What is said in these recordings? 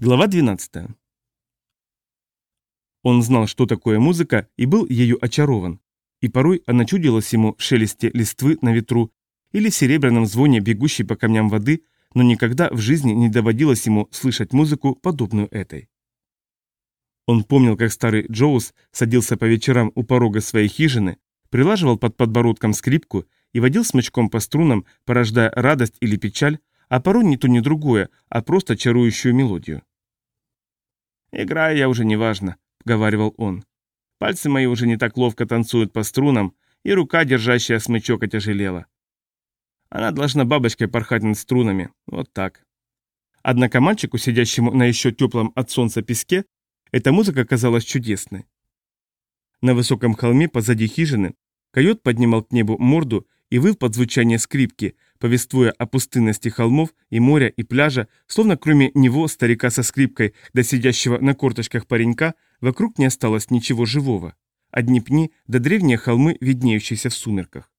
Глава 12. Он знал, что такое музыка, и был ею очарован. И порой она чудилась ему в шелесте листвы на ветру или в серебряном звоне бегущей по камням воды, но никогда в жизни не доводилось ему слышать музыку, подобную этой. Он помнил, как старый Джоус садился по вечерам у порога своей хижины, прилаживал под подбородком скрипку и водил смычком по струнам, порождая радость или печаль, а порой не то ни другое, а просто чарующую мелодию. «Играю я уже неважно», — говаривал он. «Пальцы мои уже не так ловко танцуют по струнам, и рука, держащая смычок, отяжелела. Она должна бабочкой порхать над струнами, вот так». Однако мальчику, сидящему на еще теплом от солнца песке, эта музыка казалась чудесной. На высоком холме позади хижины койот поднимал к небу морду и выл под звучание скрипки, повествуя о пустынности холмов и моря и пляжа, словно кроме него, старика со скрипкой, да сидящего на корточках паренька, вокруг не осталось ничего живого. Одни пни да древние холмы, виднеющиеся в сумерках.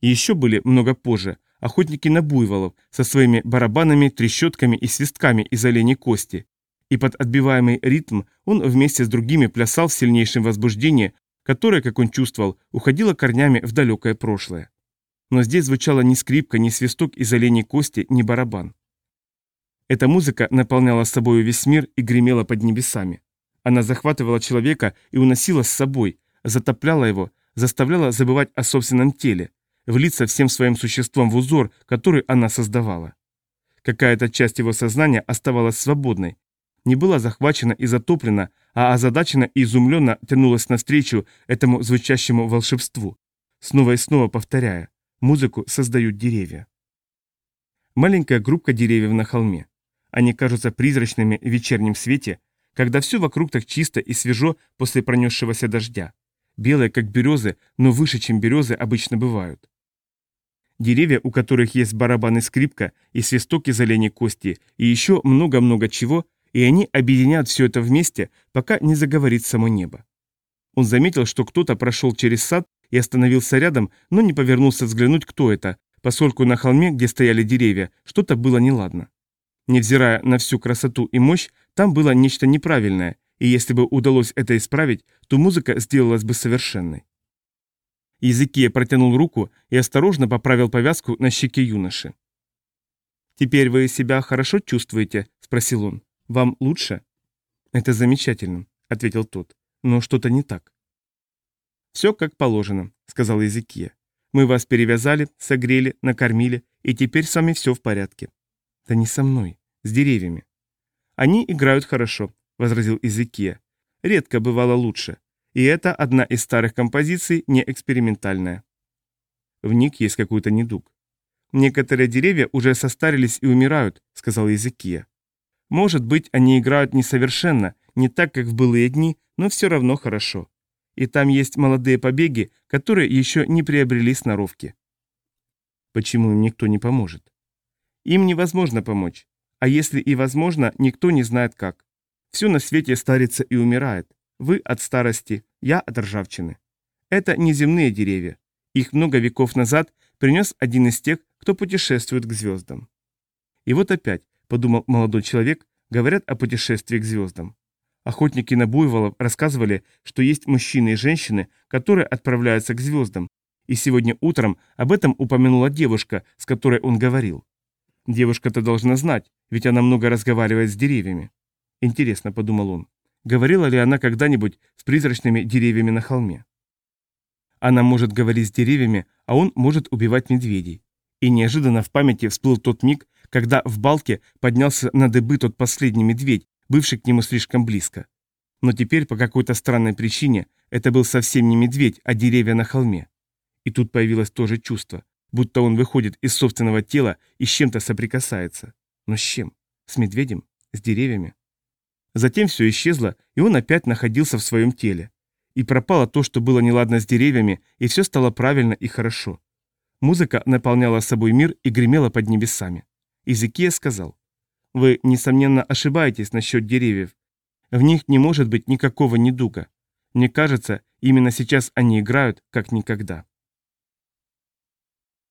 И еще были много позже охотники на буйволов со своими барабанами, трещотками и свистками из оленей кости. И под отбиваемый ритм он вместе с другими плясал в сильнейшем возбуждении, которое, как он чувствовал, уходило корнями в далекое прошлое но здесь звучала ни скрипка, ни свисток из оленей кости, ни барабан. Эта музыка наполняла собой весь мир и гремела под небесами. Она захватывала человека и уносила с собой, затопляла его, заставляла забывать о собственном теле, влиться всем своим существом в узор, который она создавала. Какая-то часть его сознания оставалась свободной, не была захвачена и затоплена, а озадачена и изумленно тянулась навстречу этому звучащему волшебству, снова и снова повторяя Музыку создают деревья. Маленькая группка деревьев на холме. Они кажутся призрачными в вечернем свете, когда все вокруг так чисто и свежо после пронесшегося дождя. Белые, как березы, но выше, чем березы обычно бывают. Деревья, у которых есть барабаны скрипка и свисток из оленей кости, и еще много-много чего, и они объединяют все это вместе, пока не заговорит само небо. Он заметил, что кто-то прошел через сад и остановился рядом, но не повернулся взглянуть, кто это, поскольку на холме, где стояли деревья, что-то было неладно. Невзирая на всю красоту и мощь, там было нечто неправильное, и если бы удалось это исправить, то музыка сделалась бы совершенной. Языкия протянул руку и осторожно поправил повязку на щеке юноши. «Теперь вы себя хорошо чувствуете?» – спросил он. «Вам лучше?» «Это замечательно», – ответил тот. «Но что-то не так». «Все как положено», — сказал Езекия. «Мы вас перевязали, согрели, накормили, и теперь с вами все в порядке». «Да не со мной, с деревьями». «Они играют хорошо», — возразил Езекия. «Редко бывало лучше. И это одна из старых композиций, не экспериментальная». В них есть какой-то недуг. «Некоторые деревья уже состарились и умирают», — сказал Езекия. «Может быть, они играют несовершенно, не так, как в былые дни, но все равно хорошо и там есть молодые побеги, которые еще не приобрели сноровки. Почему им никто не поможет? Им невозможно помочь. А если и возможно, никто не знает как. Все на свете старится и умирает. Вы от старости, я от ржавчины. Это неземные деревья. Их много веков назад принес один из тех, кто путешествует к звездам. И вот опять, подумал молодой человек, говорят о путешествии к звездам. Охотники на буйволов рассказывали, что есть мужчины и женщины, которые отправляются к звездам, и сегодня утром об этом упомянула девушка, с которой он говорил. Девушка-то должна знать, ведь она много разговаривает с деревьями. Интересно, подумал он, говорила ли она когда-нибудь с призрачными деревьями на холме? Она может говорить с деревьями, а он может убивать медведей. И неожиданно в памяти всплыл тот миг, когда в балке поднялся на дыбы тот последний медведь, бывший к нему слишком близко. Но теперь по какой-то странной причине это был совсем не медведь, а деревья на холме. И тут появилось то же чувство, будто он выходит из собственного тела и с чем-то соприкасается. Но с чем? С медведем? С деревьями? Затем все исчезло, и он опять находился в своем теле. И пропало то, что было неладно с деревьями, и все стало правильно и хорошо. Музыка наполняла собой мир и гремела под небесами. Изекия сказал, вы, несомненно, ошибаетесь насчет деревьев. В них не может быть никакого недуга. Мне кажется, именно сейчас они играют, как никогда.